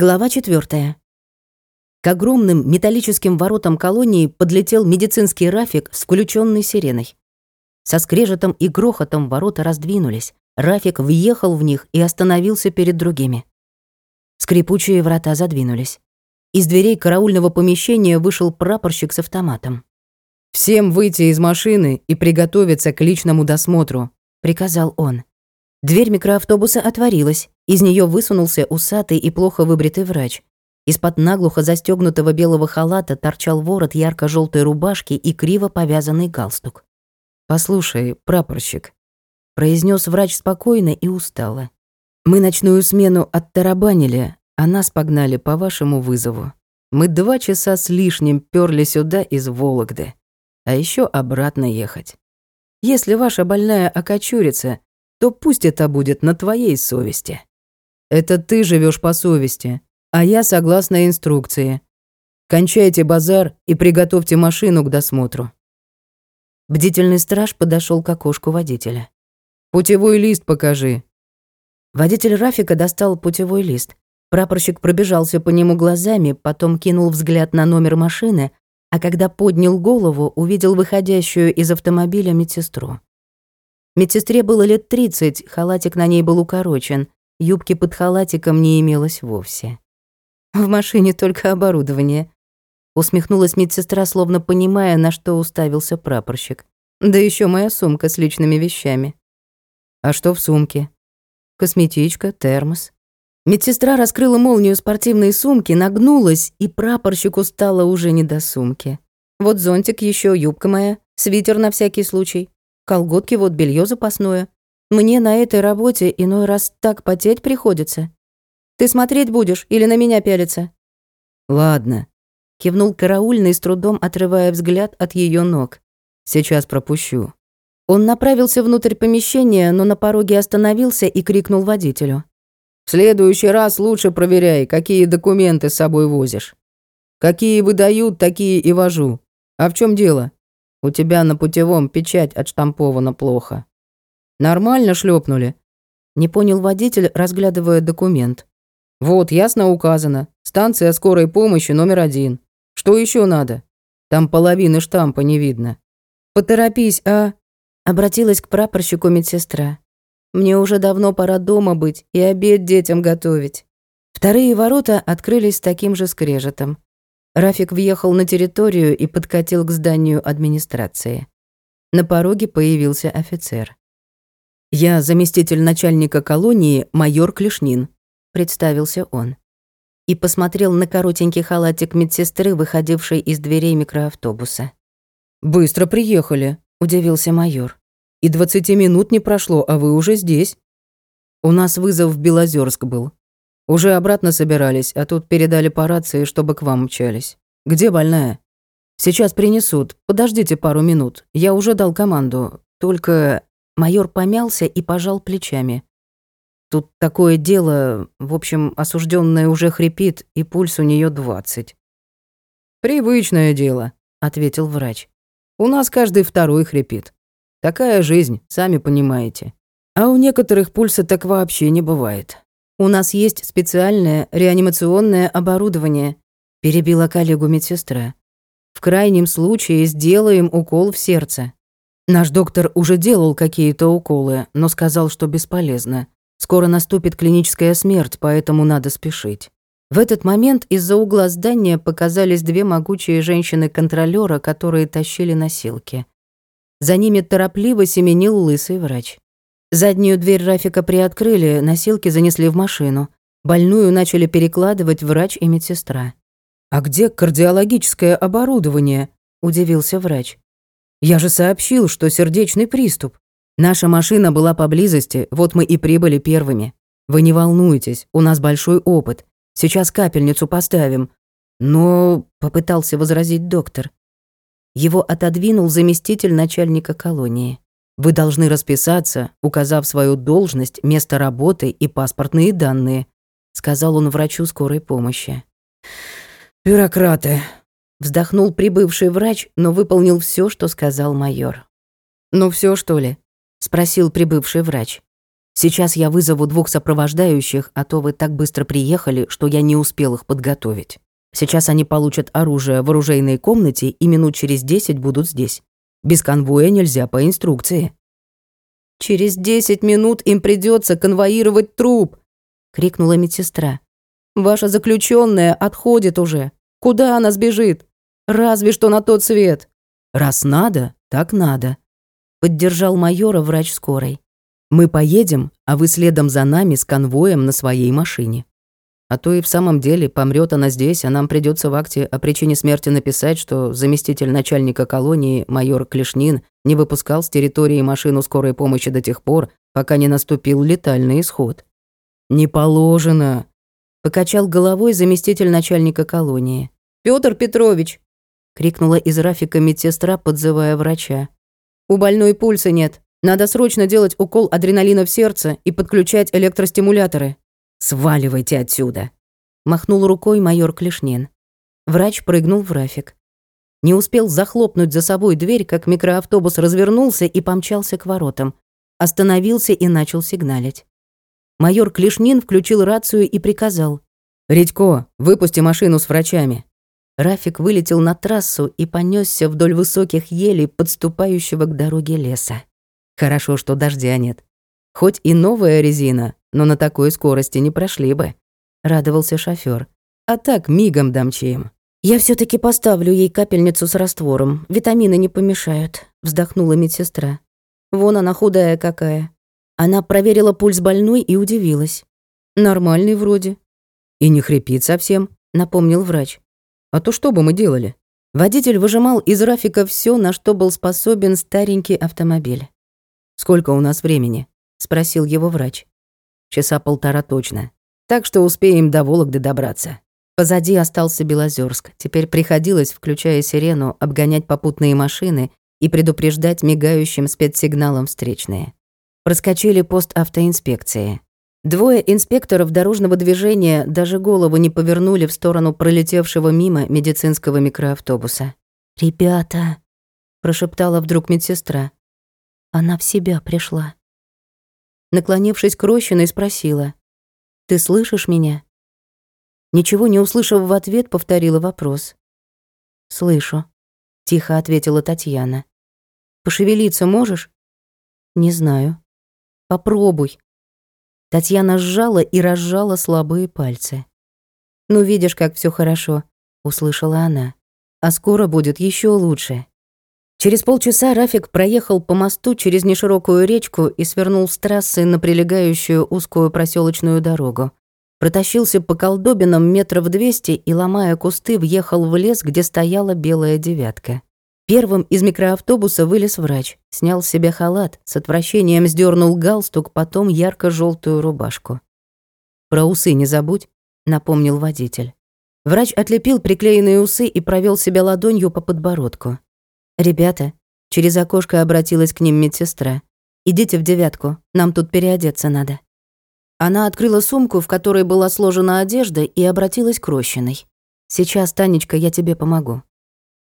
Глава 4. К огромным металлическим воротам колонии подлетел медицинский рафик с включенной сиреной. Со скрежетом и грохотом ворота раздвинулись. Рафик въехал в них и остановился перед другими. Скрипучие врата задвинулись. Из дверей караульного помещения вышел прапорщик с автоматом. «Всем выйти из машины и приготовиться к личному досмотру», — приказал он. Дверь микроавтобуса отворилась, из нее высунулся усатый и плохо выбритый врач. Из-под наглухо застегнутого белого халата торчал ворот ярко желтой рубашки и криво повязанный галстук. «Послушай, прапорщик», — произнес врач спокойно и устало. «Мы ночную смену оттарабанили, а нас погнали по вашему вызову. Мы два часа с лишним перли сюда из Вологды, а еще обратно ехать. Если ваша больная окочурится, то пусть это будет на твоей совести. Это ты живешь по совести, а я согласно инструкции. Кончайте базар и приготовьте машину к досмотру. Бдительный страж подошел к окошку водителя. Путевой лист покажи. Водитель Рафика достал путевой лист. Прапорщик пробежался по нему глазами, потом кинул взгляд на номер машины, а когда поднял голову, увидел выходящую из автомобиля медсестру. Медсестре было лет тридцать, халатик на ней был укорочен, юбки под халатиком не имелось вовсе. «В машине только оборудование», — усмехнулась медсестра, словно понимая, на что уставился прапорщик. «Да еще моя сумка с личными вещами». «А что в сумке?» «Косметичка, термос». Медсестра раскрыла молнию спортивной сумки, нагнулась, и прапорщику стало уже не до сумки. «Вот зонтик еще, юбка моя, свитер на всякий случай. Колготки вот белье запасное. Мне на этой работе иной раз так потеть приходится. Ты смотреть будешь или на меня пялиться?» «Ладно», — кивнул караульный, с трудом отрывая взгляд от ее ног. «Сейчас пропущу». Он направился внутрь помещения, но на пороге остановился и крикнул водителю. «В следующий раз лучше проверяй, какие документы с собой возишь. Какие выдают, такие и вожу. А в чем дело? У тебя на путевом печать отштампована плохо. Нормально шлепнули? Не понял водитель, разглядывая документ. Вот, ясно указано. Станция скорой помощи номер один. Что еще надо? Там половины штампа не видно. Поторопись, а? Обратилась к прапорщику медсестра. Мне уже давно пора дома быть и обед детям готовить. Вторые ворота открылись с таким же скрежетом. Рафик въехал на территорию и подкатил к зданию администрации. На пороге появился офицер. «Я заместитель начальника колонии майор Клешнин», — представился он. И посмотрел на коротенький халатик медсестры, выходившей из дверей микроавтобуса. «Быстро приехали», — удивился майор. «И двадцати минут не прошло, а вы уже здесь». «У нас вызов в Белозерск был», уже обратно собирались, а тут передали по рации, чтобы к вам мчались. Где больная? Сейчас принесут. Подождите пару минут. Я уже дал команду. Только майор помялся и пожал плечами. Тут такое дело, в общем, осужденная уже хрипит, и пульс у нее двадцать. Привычное дело, ответил врач. У нас каждый второй хрипит. Такая жизнь, сами понимаете. А у некоторых пульса так вообще не бывает. У нас есть специальное реанимационное оборудование», — перебила коллегу медсестра. «В крайнем случае сделаем укол в сердце». Наш доктор уже делал какие-то уколы, но сказал, что бесполезно. Скоро наступит клиническая смерть, поэтому надо спешить. В этот момент из-за угла здания показались две могучие женщины-контролёра, которые тащили носилки. За ними торопливо семенил лысый врач. Заднюю дверь Рафика приоткрыли, носилки занесли в машину. Больную начали перекладывать врач и медсестра. «А где кардиологическое оборудование?» – удивился врач. «Я же сообщил, что сердечный приступ. Наша машина была поблизости, вот мы и прибыли первыми. Вы не волнуйтесь, у нас большой опыт. Сейчас капельницу поставим». «Но...» – попытался возразить доктор. Его отодвинул заместитель начальника колонии. Вы должны расписаться, указав свою должность, место работы и паспортные данные», сказал он врачу скорой помощи. «Бюрократы», вздохнул прибывший врач, но выполнил все, что сказал майор. «Ну все что ли?» спросил прибывший врач. Сейчас я вызову двух сопровождающих, а то вы так быстро приехали, что я не успел их подготовить. Сейчас они получат оружие в оружейной комнате и минут через десять будут здесь. Без конвоя нельзя по инструкции. Через десять минут им придется конвоировать труп, крикнула медсестра. Ваша заключенная отходит уже. Куда она сбежит? Разве что на тот свет. Раз надо, так надо. Поддержал майора врач скорой. Мы поедем, а вы следом за нами с конвоем на своей машине. А то и в самом деле помрет она здесь, а нам придется в акте о причине смерти написать, что заместитель начальника колонии майор Клешнин не выпускал с территории машину скорой помощи до тех пор, пока не наступил летальный исход. «Не положено», — покачал головой заместитель начальника колонии. Петр Петрович!» — крикнула из Рафика медсестра, подзывая врача. «У больной пульса нет. Надо срочно делать укол адреналина в сердце и подключать электростимуляторы». «Сваливайте отсюда!» — махнул рукой майор Клешнин. Врач прыгнул в Рафик. Не успел захлопнуть за собой дверь, как микроавтобус развернулся и помчался к воротам. Остановился и начал сигналить. Майор Клешнин включил рацию и приказал. «Редько, выпусти машину с врачами». Рафик вылетел на трассу и понесся вдоль высоких елей, подступающего к дороге леса. Хорошо, что дождя нет. Хоть и новая резина, но на такой скорости не прошли бы. Радовался шофёр. А так мигом домчим. Я все таки поставлю ей капельницу с раствором. Витамины не помешают, вздохнула медсестра. Вон она худая какая. Она проверила пульс больной и удивилась. Нормальный вроде. И не хрипит совсем, напомнил врач. А то что бы мы делали? Водитель выжимал из Рафика все, на что был способен старенький автомобиль. «Сколько у нас времени?» — спросил его врач. Часа полтора точно. Так что успеем до Вологды добраться. Позади остался Белозерск. Теперь приходилось, включая сирену, обгонять попутные машины и предупреждать мигающим спецсигналом встречные. Проскочили пост автоинспекции. Двое инспекторов дорожного движения даже голову не повернули в сторону пролетевшего мимо медицинского микроавтобуса. «Ребята», — прошептала вдруг медсестра, — «она в себя пришла» наклонившись к Рощиной, спросила. «Ты слышишь меня?» Ничего не услышав в ответ, повторила вопрос. «Слышу», — тихо ответила Татьяна. «Пошевелиться можешь?» «Не знаю». «Попробуй». Татьяна сжала и разжала слабые пальцы. «Ну, видишь, как все хорошо», — услышала она. «А скоро будет еще лучше». Через полчаса Рафик проехал по мосту через неширокую речку и свернул с трассы на прилегающую узкую проселочную дорогу. Протащился по колдобинам метров двести и, ломая кусты, въехал в лес, где стояла белая девятка. Первым из микроавтобуса вылез врач, снял с себя халат, с отвращением сдернул галстук, потом ярко желтую рубашку. «Про усы не забудь», — напомнил водитель. Врач отлепил приклеенные усы и провел себя ладонью по подбородку. «Ребята», — через окошко обратилась к ним медсестра, «идите в девятку, нам тут переодеться надо». Она открыла сумку, в которой была сложена одежда, и обратилась к Рощиной. «Сейчас, Танечка, я тебе помогу.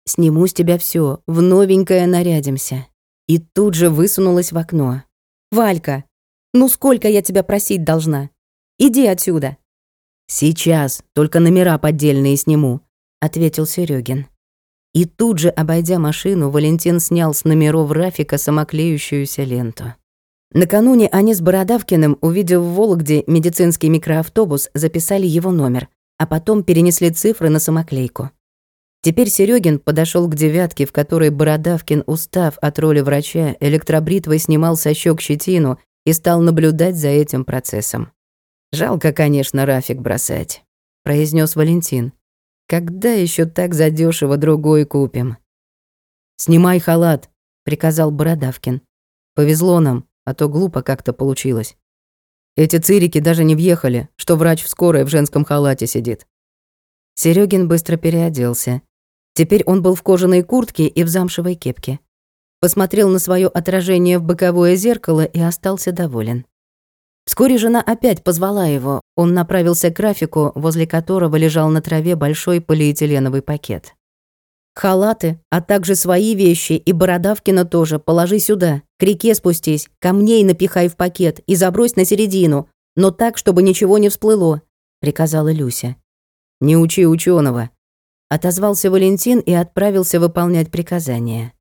Сниму с тебя все, в новенькое нарядимся». И тут же высунулась в окно. «Валька, ну сколько я тебя просить должна? Иди отсюда!» «Сейчас, только номера поддельные сниму», — ответил Серегин. И тут же, обойдя машину, Валентин снял с номеров Рафика самоклеющуюся ленту. Накануне они с Бородавкиным, увидев в Вологде медицинский микроавтобус, записали его номер, а потом перенесли цифры на самоклейку. Теперь Серегин подошел к девятке, в которой Бородавкин, устав от роли врача, электробритвой снимал со щек щетину и стал наблюдать за этим процессом. «Жалко, конечно, Рафик бросать», — произнес Валентин. Когда еще так задешево другой купим? Снимай халат, приказал Бородавкин. Повезло нам, а то глупо как-то получилось. Эти цирики даже не въехали, что врач в скорой в женском халате сидит. Серегин быстро переоделся. Теперь он был в кожаной куртке и в замшевой кепке. Посмотрел на свое отражение в боковое зеркало и остался доволен. Вскоре жена опять позвала его. Он направился к графику, возле которого лежал на траве большой полиэтиленовый пакет. Халаты, а также свои вещи и Бородавкина тоже положи сюда. К реке спустись, камней напихай в пакет и забрось на середину, но так, чтобы ничего не всплыло», — приказала Люся. «Не учи ученого, отозвался Валентин и отправился выполнять приказания.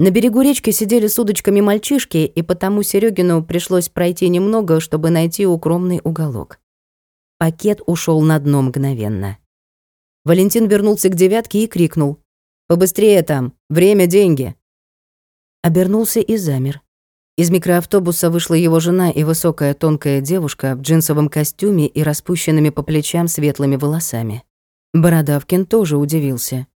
На берегу речки сидели с удочками мальчишки, и потому Серегину пришлось пройти немного, чтобы найти укромный уголок. Пакет ушел на дно мгновенно. Валентин вернулся к девятке и крикнул. «Побыстрее там! Время – деньги!» Обернулся и замер. Из микроавтобуса вышла его жена и высокая тонкая девушка в джинсовом костюме и распущенными по плечам светлыми волосами. Бородавкин тоже удивился.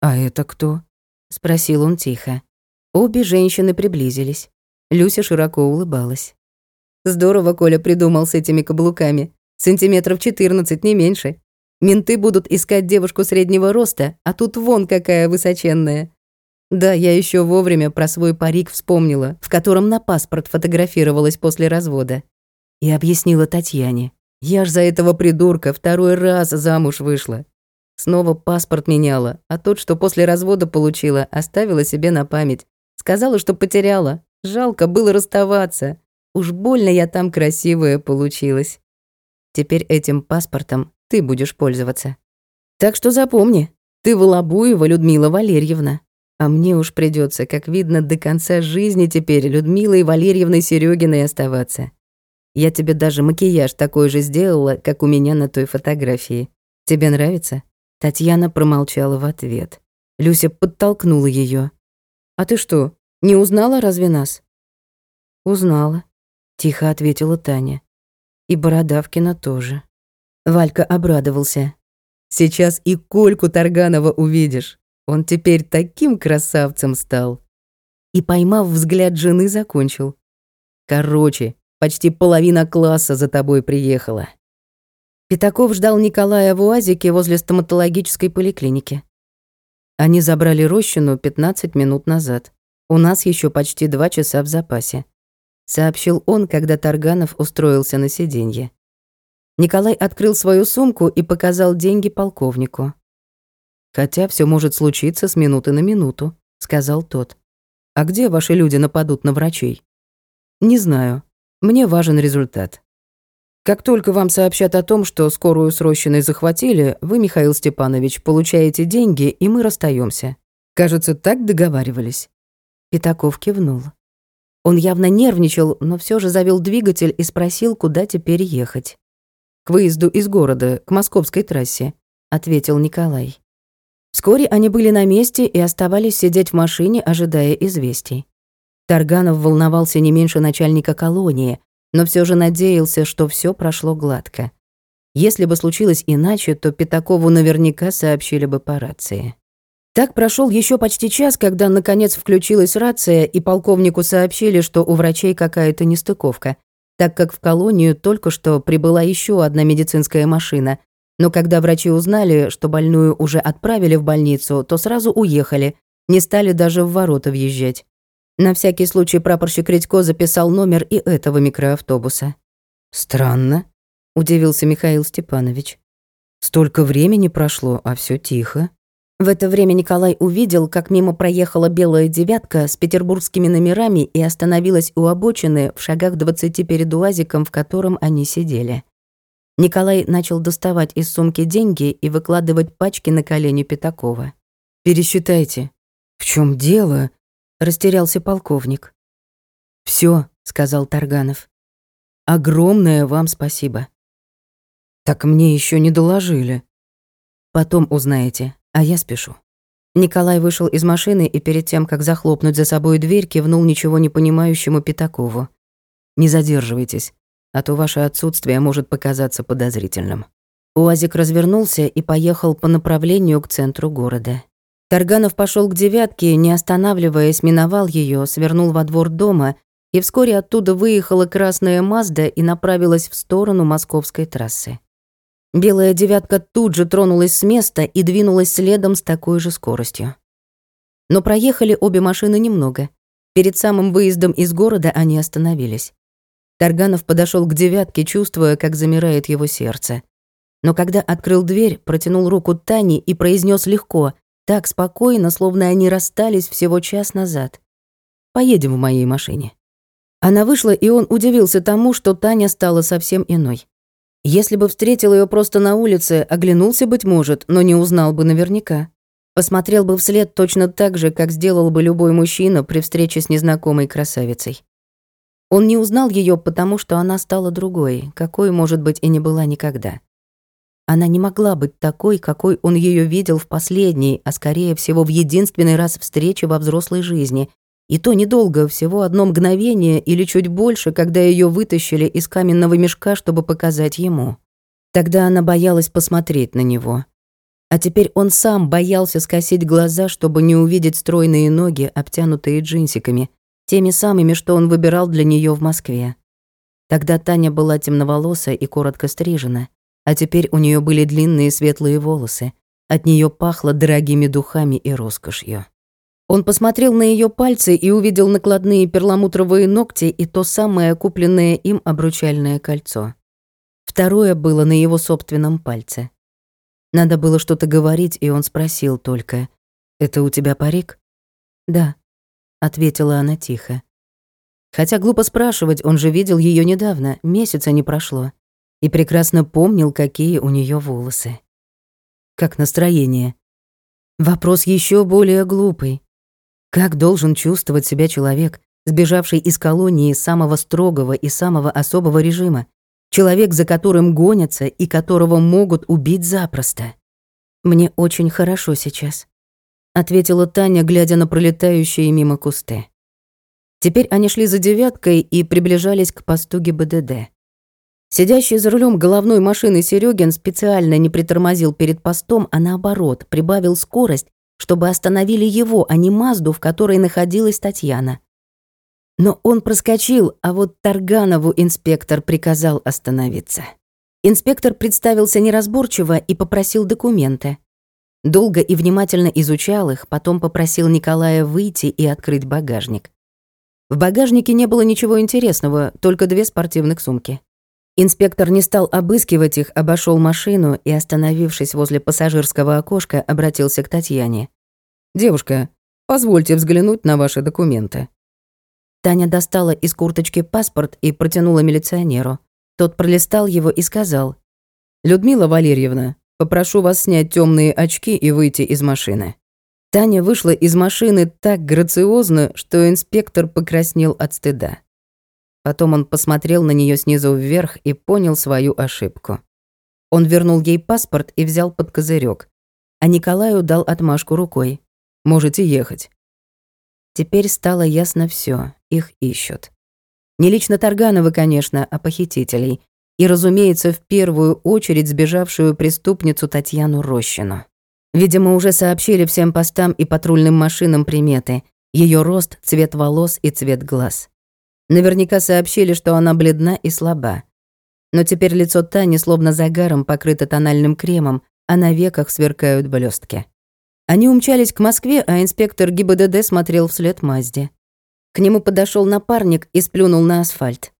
«А это кто?» — спросил он тихо. Обе женщины приблизились. Люся широко улыбалась. «Здорово Коля придумал с этими каблуками. Сантиметров 14, не меньше. Менты будут искать девушку среднего роста, а тут вон какая высоченная. Да, я еще вовремя про свой парик вспомнила, в котором на паспорт фотографировалась после развода. И объяснила Татьяне. Я ж за этого придурка второй раз замуж вышла. Снова паспорт меняла, а тот, что после развода получила, оставила себе на память. Сказала, что потеряла. Жалко было расставаться. Уж больно я там красивая получилась. Теперь этим паспортом ты будешь пользоваться. Так что запомни, ты Волобуева Людмила Валерьевна. А мне уж придется, как видно, до конца жизни теперь Людмилой Валерьевной Серёгиной оставаться. Я тебе даже макияж такой же сделала, как у меня на той фотографии. Тебе нравится?» Татьяна промолчала в ответ. Люся подтолкнула ее. «А ты что, не узнала разве нас?» «Узнала», — тихо ответила Таня. «И Бородавкина тоже». Валька обрадовался. «Сейчас и Кольку Тарганова увидишь. Он теперь таким красавцем стал». И, поймав взгляд жены, закончил. «Короче, Почти половина класса за тобой приехала». Пятаков ждал Николая в УАЗике возле стоматологической поликлиники. Они забрали Рощину 15 минут назад. У нас еще почти два часа в запасе. Сообщил он, когда Тарганов устроился на сиденье. Николай открыл свою сумку и показал деньги полковнику. «Хотя все может случиться с минуты на минуту», — сказал тот. «А где ваши люди нападут на врачей?» «Не знаю. Мне важен результат. Как только вам сообщат о том, что скорую с Рощиной захватили, вы, Михаил Степанович, получаете деньги, и мы расстаемся. Кажется, так договаривались». Пятаков кивнул. Он явно нервничал, но все же завел двигатель и спросил, куда теперь ехать. «К выезду из города, к московской трассе», — ответил Николай. Вскоре они были на месте и оставались сидеть в машине, ожидая известий. Тарганов волновался не меньше начальника колонии, но все же надеялся, что все прошло гладко. Если бы случилось иначе, то Пятакову наверняка сообщили бы по рации. Так прошел еще почти час, когда наконец включилась рация, и полковнику сообщили, что у врачей какая-то нестыковка, так как в колонию только что прибыла еще одна медицинская машина. Но когда врачи узнали, что больную уже отправили в больницу, то сразу уехали, не стали даже в ворота въезжать. На всякий случай прапорщик Редько записал номер и этого микроавтобуса. «Странно», — удивился Михаил Степанович. «Столько времени прошло, а все тихо». В это время Николай увидел, как мимо проехала белая девятка с петербургскими номерами и остановилась у обочины в шагах двадцати перед уазиком, в котором они сидели. Николай начал доставать из сумки деньги и выкладывать пачки на колени Пятакова. «Пересчитайте». «В чем дело?» Растерялся полковник. Все, сказал Тарганов. Огромное вам спасибо. Так мне еще не доложили. Потом узнаете, а я спешу. Николай вышел из машины и перед тем, как захлопнуть за собой дверь, кивнул ничего не понимающему Пятакову. «Не задерживайтесь, а то ваше отсутствие может показаться подозрительным». Уазик развернулся и поехал по направлению к центру города. Тарганов пошел к девятке, не останавливаясь, миновал ее, свернул во двор дома, и вскоре оттуда выехала красная Мазда и направилась в сторону московской трассы. Белая девятка тут же тронулась с места и двинулась следом с такой же скоростью. Но проехали обе машины немного. Перед самым выездом из города они остановились. Тарганов подошел к девятке, чувствуя, как замирает его сердце. Но когда открыл дверь, протянул руку Тане и произнес легко Так спокойно, словно они расстались всего час назад. «Поедем в моей машине». Она вышла, и он удивился тому, что Таня стала совсем иной. Если бы встретил ее просто на улице, оглянулся, быть может, но не узнал бы наверняка. Посмотрел бы вслед точно так же, как сделал бы любой мужчина при встрече с незнакомой красавицей. Он не узнал ее, потому что она стала другой, какой, может быть, и не была никогда. Она не могла быть такой, какой он ее видел в последней, а скорее всего в единственный раз встрече во взрослой жизни, и то недолго, всего одно мгновение или чуть больше, когда ее вытащили из каменного мешка, чтобы показать ему. Тогда она боялась посмотреть на него. А теперь он сам боялся скосить глаза, чтобы не увидеть стройные ноги, обтянутые джинсиками, теми самыми, что он выбирал для нее в Москве. Тогда Таня была темноволосая и коротко стрижена, а теперь у нее были длинные светлые волосы. От нее пахло дорогими духами и роскошью. Он посмотрел на ее пальцы и увидел накладные перламутровые ногти и то самое купленное им обручальное кольцо. Второе было на его собственном пальце. Надо было что-то говорить, и он спросил только, «Это у тебя парик?» «Да», — ответила она тихо. Хотя глупо спрашивать, он же видел ее недавно, месяца не прошло, и прекрасно помнил, какие у нее волосы. «Как настроение?» Вопрос еще более глупый. Как должен чувствовать себя человек, сбежавший из колонии самого строгого и самого особого режима? Человек, за которым гонятся и которого могут убить запросто. «Мне очень хорошо сейчас», — ответила Таня, глядя на пролетающие мимо кусты. Теперь они шли за девяткой и приближались к посту ГИБДД. Сидящий за рулем головной машины Серегин специально не притормозил перед постом, а наоборот, прибавил скорость чтобы остановили его, а не Мазду, в которой находилась Татьяна. Но он проскочил, а вот Тарганову инспектор приказал остановиться. Инспектор представился неразборчиво и попросил документы. Долго и внимательно изучал их, потом попросил Николая выйти и открыть багажник. В багажнике не было ничего интересного, только две спортивных сумки. Инспектор не стал обыскивать их, обошел машину и, остановившись возле пассажирского окошка, обратился к Татьяне. «Девушка, позвольте взглянуть на ваши документы». Таня достала из курточки паспорт и протянула милиционеру. Тот пролистал его и сказал. «Людмила Валерьевна, попрошу вас снять темные очки и выйти из машины». Таня вышла из машины так грациозно, что инспектор покраснел от стыда. Потом он посмотрел на нее снизу вверх и понял свою ошибку. Он вернул ей паспорт и взял под козырек, а Николаю дал отмашку рукой. «Можете ехать». Теперь стало ясно все, их ищут. Не лично Тарганова, конечно, а похитителей. И, разумеется, в первую очередь сбежавшую преступницу Татьяну Рощину. Видимо, уже сообщили всем постам и патрульным машинам приметы. ее рост, цвет волос и цвет глаз. Наверняка сообщили, что она бледна и слаба. Но теперь лицо Тани словно загаром покрыто тональным кремом, а на веках сверкают блестки. Они умчались к Москве, а инспектор ГИБДД смотрел вслед Мазде. К нему подошел напарник и сплюнул на асфальт.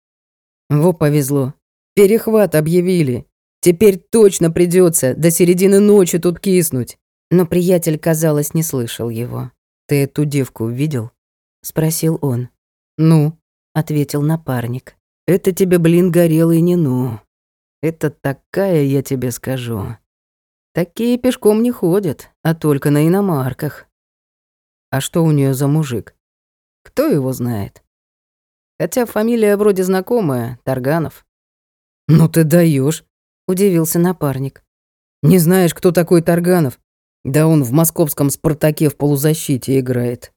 «Во повезло. Перехват объявили. Теперь точно придется до середины ночи тут киснуть». Но приятель, казалось, не слышал его. «Ты эту девку видел?» — спросил он. «Ну?» — ответил напарник. «Это тебе, блин, горелый не ну. Это такая, я тебе скажу. Такие пешком не ходят, а только на иномарках. А что у нее за мужик? Кто его знает? Хотя фамилия вроде знакомая, Тарганов. Ну ты даешь, удивился напарник. Не знаешь, кто такой Тарганов? Да он в московском «Спартаке» в полузащите играет.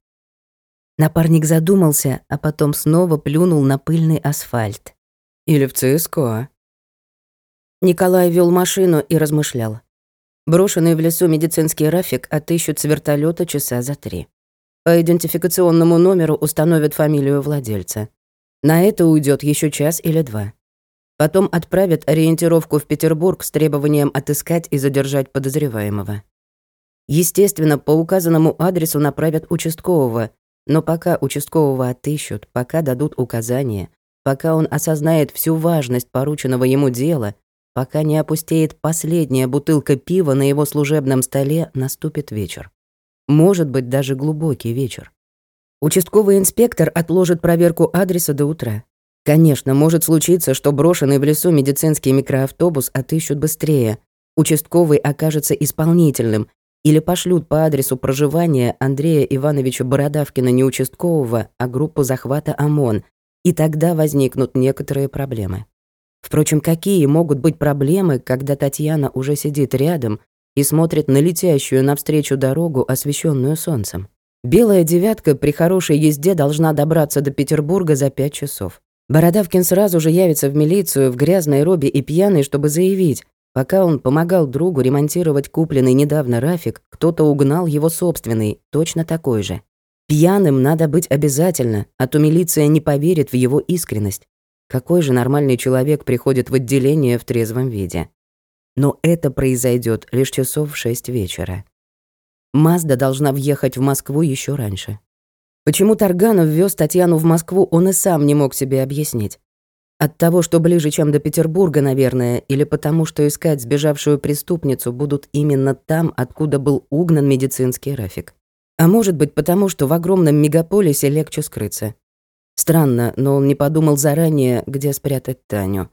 Напарник задумался, а потом снова плюнул на пыльный асфальт. Или в ЦСКА. Николай вел машину и размышлял. Брошенный в лесу медицинский рафик отыщут с вертолета часа за три. По идентификационному номеру установят фамилию владельца. На это уйдет еще час или два. Потом отправят ориентировку в Петербург с требованием отыскать и задержать подозреваемого. Естественно, по указанному адресу направят участкового, но пока участкового отыщут, пока дадут указания, пока он осознает всю важность порученного ему дела, пока не опустеет последняя бутылка пива на его служебном столе, наступит вечер. Может быть, даже глубокий вечер. Участковый инспектор отложит проверку адреса до утра. Конечно, может случиться, что брошенный в лесу медицинский микроавтобус отыщут быстрее. Участковый окажется исполнительным или пошлют по адресу проживания Андрея Ивановича Бородавкина не участкового, а группу захвата ОМОН, и тогда возникнут некоторые проблемы. Впрочем, какие могут быть проблемы, когда Татьяна уже сидит рядом и смотрит на летящую навстречу дорогу, освещенную солнцем? Белая девятка при хорошей езде должна добраться до Петербурга за пять часов. Бородавкин сразу же явится в милицию в грязной робе и пьяный, чтобы заявить, пока он помогал другу ремонтировать купленный недавно Рафик, кто-то угнал его собственный, точно такой же. Пьяным надо быть обязательно, а то милиция не поверит в его искренность. Какой же нормальный человек приходит в отделение в трезвом виде? Но это произойдет лишь часов в шесть вечера. Мазда должна въехать в Москву еще раньше. Почему Тарганов вез Татьяну в Москву, он и сам не мог себе объяснить. От того, что ближе, чем до Петербурга, наверное, или потому, что искать сбежавшую преступницу будут именно там, откуда был угнан медицинский Рафик. А может быть, потому что в огромном мегаполисе легче скрыться. Странно, но он не подумал заранее, где спрятать Таню.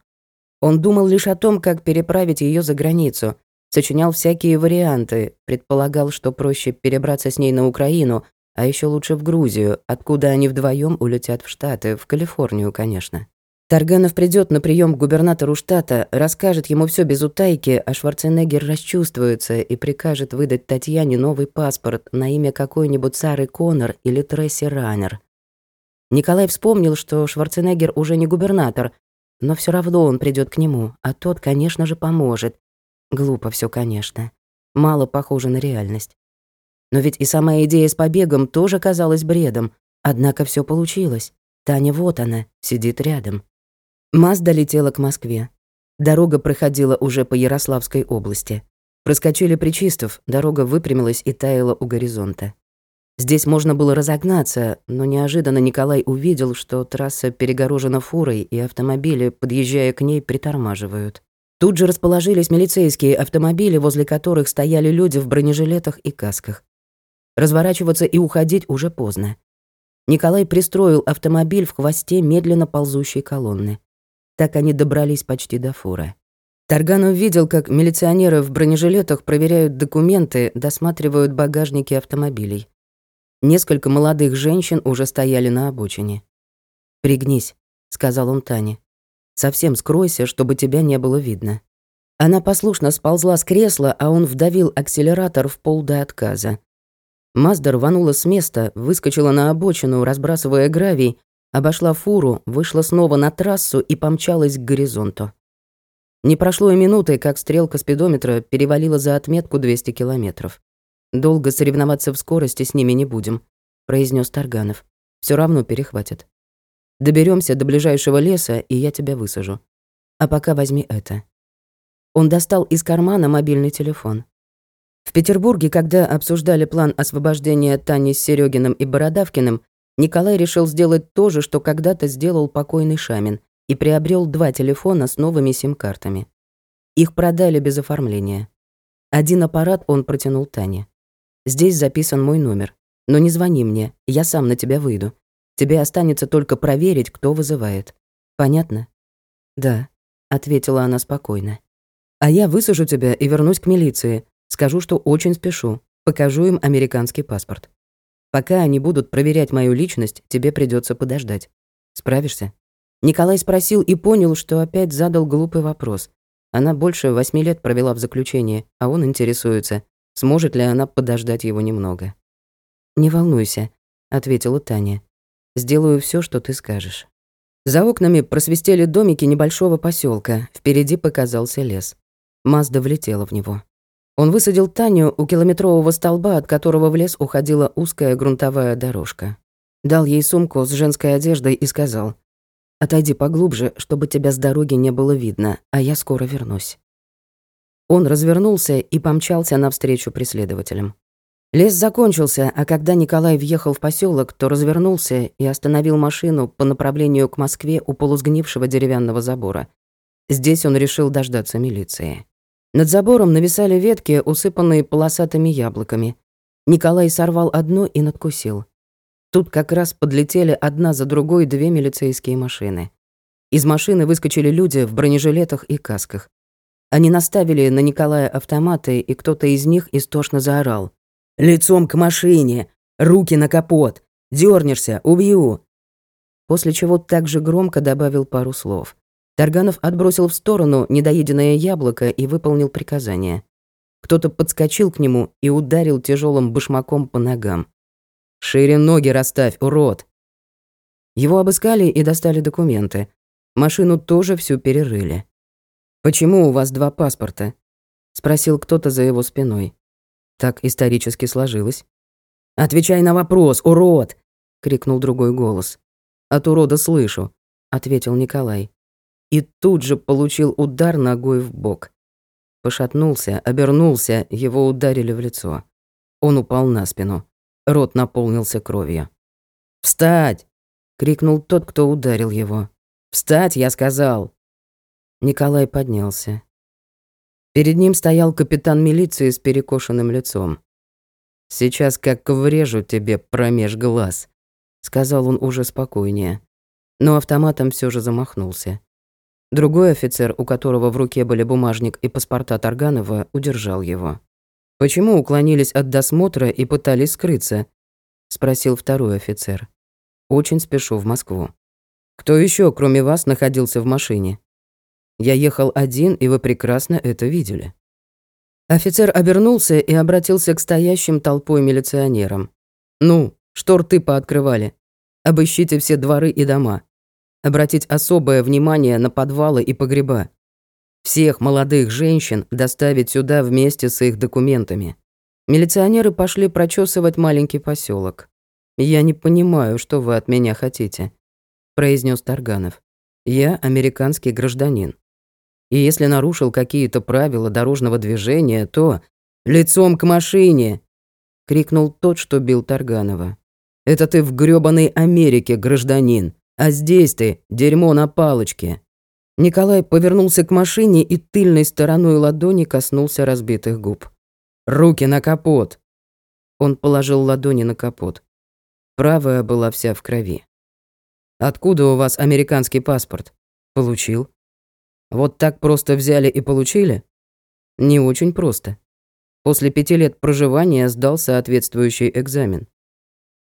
Он думал лишь о том, как переправить ее за границу, сочинял всякие варианты, предполагал, что проще перебраться с ней на Украину, а еще лучше в Грузию, откуда они вдвоем улетят в Штаты, в Калифорнию, конечно. Тарганов придет на прием к губернатору штата, расскажет ему все без утайки, а Шварценеггер расчувствуется и прикажет выдать Татьяне новый паспорт на имя какой-нибудь Сары Коннор или Тресси Раннер. Николай вспомнил, что Шварценеггер уже не губернатор, но все равно он придет к нему, а тот, конечно же, поможет. Глупо все, конечно. Мало похоже на реальность. Но ведь и сама идея с побегом тоже казалась бредом. Однако все получилось. Таня вот она, сидит рядом. Мазда летела к Москве. Дорога проходила уже по Ярославской области. Проскочили Причистов, дорога выпрямилась и таяла у горизонта. Здесь можно было разогнаться, но неожиданно Николай увидел, что трасса перегорожена фурой, и автомобили, подъезжая к ней, притормаживают. Тут же расположились милицейские автомобили, возле которых стояли люди в бронежилетах и касках. Разворачиваться и уходить уже поздно. Николай пристроил автомобиль в хвосте медленно ползущей колонны. Так они добрались почти до фуры. Тарганов видел, как милиционеры в бронежилетах проверяют документы, досматривают багажники автомобилей. Несколько молодых женщин уже стояли на обочине. «Пригнись», — сказал он Тане. «Совсем скройся, чтобы тебя не было видно». Она послушно сползла с кресла, а он вдавил акселератор в пол до отказа. Мазда рванула с места, выскочила на обочину, разбрасывая гравий, Обошла фуру, вышла снова на трассу и помчалась к горизонту. Не прошло и минуты, как стрелка спидометра перевалила за отметку 200 километров. «Долго соревноваться в скорости с ними не будем», — произнес Тарганов. Все равно перехватят. Доберемся до ближайшего леса, и я тебя высажу. А пока возьми это». Он достал из кармана мобильный телефон. В Петербурге, когда обсуждали план освобождения Тани с Серегиным и Бородавкиным, Николай решил сделать то же, что когда-то сделал покойный Шамин, и приобрел два телефона с новыми сим-картами. Их продали без оформления. Один аппарат он протянул Тане. «Здесь записан мой номер. Но не звони мне, я сам на тебя выйду. Тебе останется только проверить, кто вызывает. Понятно?» «Да», — ответила она спокойно. «А я высажу тебя и вернусь к милиции. Скажу, что очень спешу. Покажу им американский паспорт. Пока они будут проверять мою личность, тебе придется подождать. Справишься?» Николай спросил и понял, что опять задал глупый вопрос. Она больше восьми лет провела в заключении, а он интересуется, сможет ли она подождать его немного. «Не волнуйся», — ответила Таня. «Сделаю все, что ты скажешь». За окнами просвистели домики небольшого поселка. Впереди показался лес. Мазда влетела в него. Он высадил Таню у километрового столба, от которого в лес уходила узкая грунтовая дорожка. Дал ей сумку с женской одеждой и сказал, «Отойди поглубже, чтобы тебя с дороги не было видно, а я скоро вернусь». Он развернулся и помчался навстречу преследователям. Лес закончился, а когда Николай въехал в поселок, то развернулся и остановил машину по направлению к Москве у полусгнившего деревянного забора. Здесь он решил дождаться милиции. Над забором нависали ветки, усыпанные полосатыми яблоками. Николай сорвал одно и надкусил. Тут как раз подлетели одна за другой две милицейские машины. Из машины выскочили люди в бронежилетах и касках. Они наставили на Николая автоматы, и кто-то из них истошно заорал. «Лицом к машине! Руки на капот! Дёрнешься, убью!» После чего также громко добавил пару слов. Тарганов отбросил в сторону недоеденное яблоко и выполнил приказание. Кто-то подскочил к нему и ударил тяжелым башмаком по ногам. «Шире ноги расставь, урод!» Его обыскали и достали документы. Машину тоже всю перерыли. «Почему у вас два паспорта?» — спросил кто-то за его спиной. Так исторически сложилось. «Отвечай на вопрос, урод!» — крикнул другой голос. «От урода слышу», — ответил Николай. И тут же получил удар ногой в бок. Пошатнулся, обернулся, его ударили в лицо. Он упал на спину. Рот наполнился кровью. «Встать!» — крикнул тот, кто ударил его. «Встать, я сказал!» Николай поднялся. Перед ним стоял капитан милиции с перекошенным лицом. «Сейчас как врежу тебе промеж глаз», — сказал он уже спокойнее. Но автоматом все же замахнулся. Другой офицер, у которого в руке были бумажник и паспорта Тарганова, удержал его. «Почему уклонились от досмотра и пытались скрыться?» — спросил второй офицер. «Очень спешу в Москву. Кто еще, кроме вас, находился в машине? Я ехал один, и вы прекрасно это видели». Офицер обернулся и обратился к стоящим толпой милиционерам. «Ну, что рты пооткрывали? Обыщите все дворы и дома обратить особое внимание на подвалы и погреба. Всех молодых женщин доставить сюда вместе с их документами. Милиционеры пошли прочесывать маленький поселок. «Я не понимаю, что вы от меня хотите», — произнес Тарганов. «Я американский гражданин. И если нарушил какие-то правила дорожного движения, то лицом к машине!» — крикнул тот, что бил Тарганова. «Это ты в грёбаной Америке, гражданин. А здесь ты, дерьмо на палочке. Николай повернулся к машине и тыльной стороной ладони коснулся разбитых губ. Руки на капот. Он положил ладони на капот. Правая была вся в крови. Откуда у вас американский паспорт? Получил. Вот так просто взяли и получили? Не очень просто. После пяти лет проживания сдал соответствующий экзамен.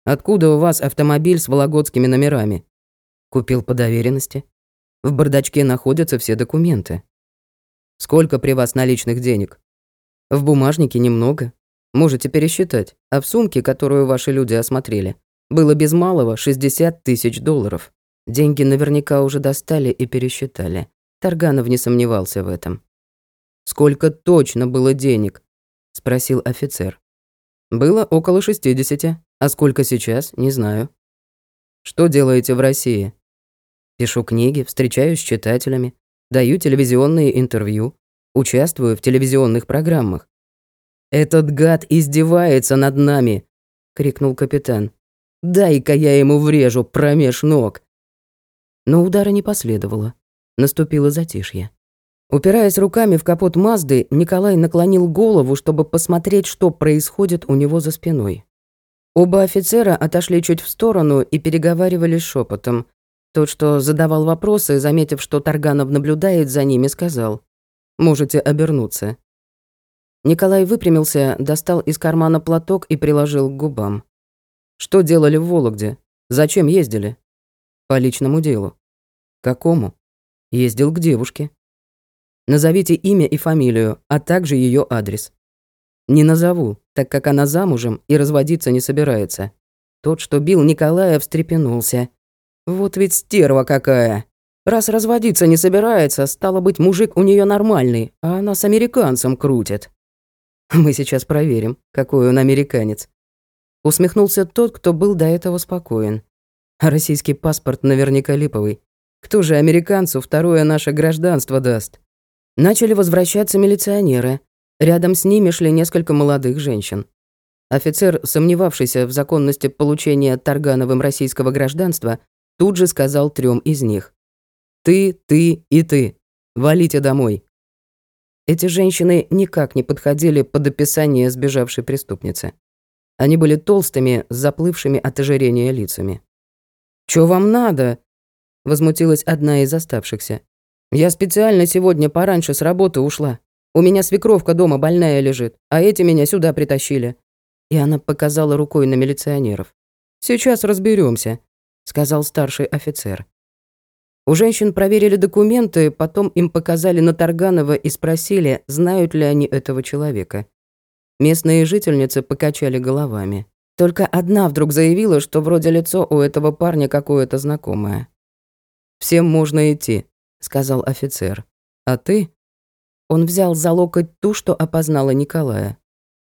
Откуда у вас автомобиль с вологодскими номерами? Купил по доверенности. В бардачке находятся все документы. Сколько при вас наличных денег? В бумажнике немного. Можете пересчитать. А в сумке, которую ваши люди осмотрели, было без малого 60 тысяч долларов. Деньги наверняка уже достали и пересчитали. Тарганов не сомневался в этом. «Сколько точно было денег?» – спросил офицер. «Было около 60, а сколько сейчас, не знаю». «Что делаете в России?» Пишу книги, встречаюсь с читателями, даю телевизионные интервью, участвую в телевизионных программах. «Этот гад издевается над нами!» — крикнул капитан. «Дай-ка я ему врежу промеж ног!» Но удара не последовало. Наступило затишье. Упираясь руками в капот Мазды, Николай наклонил голову, чтобы посмотреть, что происходит у него за спиной. Оба офицера отошли чуть в сторону и переговаривались шепотом. Тот, что задавал вопросы, заметив, что Тарганов наблюдает за ними, сказал «Можете обернуться». Николай выпрямился, достал из кармана платок и приложил к губам. «Что делали в Вологде? Зачем ездили?» «По личному делу». «Какому?» «Ездил к девушке». «Назовите имя и фамилию, а также ее адрес». «Не назову, так как она замужем и разводиться не собирается». Тот, что бил Николая, встрепенулся. Вот ведь стерва какая. Раз разводиться не собирается, стало быть, мужик у нее нормальный, а она с американцем крутит. Мы сейчас проверим, какой он американец. Усмехнулся тот, кто был до этого спокоен. Российский паспорт наверняка липовый. Кто же американцу второе наше гражданство даст? Начали возвращаться милиционеры. Рядом с ними шли несколько молодых женщин. Офицер, сомневавшийся в законности получения Таргановым российского гражданства, Тут же сказал трем из них. «Ты, ты и ты. Валите домой». Эти женщины никак не подходили под описание сбежавшей преступницы. Они были толстыми, заплывшими от ожирения лицами. «Чё вам надо?» — возмутилась одна из оставшихся. «Я специально сегодня пораньше с работы ушла. У меня свекровка дома больная лежит, а эти меня сюда притащили». И она показала рукой на милиционеров. «Сейчас разберемся, сказал старший офицер. У женщин проверили документы, потом им показали на Тарганова и спросили, знают ли они этого человека. Местные жительницы покачали головами. Только одна вдруг заявила, что вроде лицо у этого парня какое-то знакомое. «Всем можно идти», — сказал офицер. «А ты?» Он взял за локоть ту, что опознала Николая.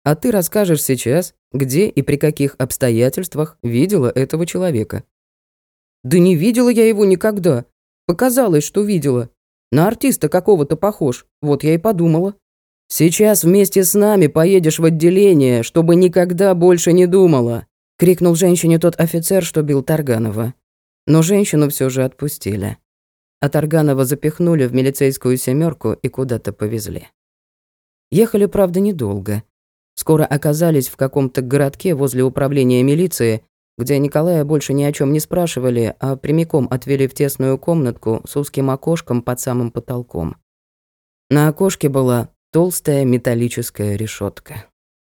«А ты расскажешь сейчас, где и при каких обстоятельствах видела этого человека». «Да не видела я его никогда. Показалось, что видела. На артиста какого-то похож. Вот я и подумала». «Сейчас вместе с нами поедешь в отделение, чтобы никогда больше не думала», — крикнул женщине тот офицер, что бил Тарганова. Но женщину все же отпустили. А Тарганова запихнули в милицейскую семерку и куда-то повезли. Ехали, правда, недолго. Скоро оказались в каком-то городке возле управления милиции, где Николая больше ни о чем не спрашивали, а прямиком отвели в тесную комнатку с узким окошком под самым потолком. На окошке была толстая металлическая решетка.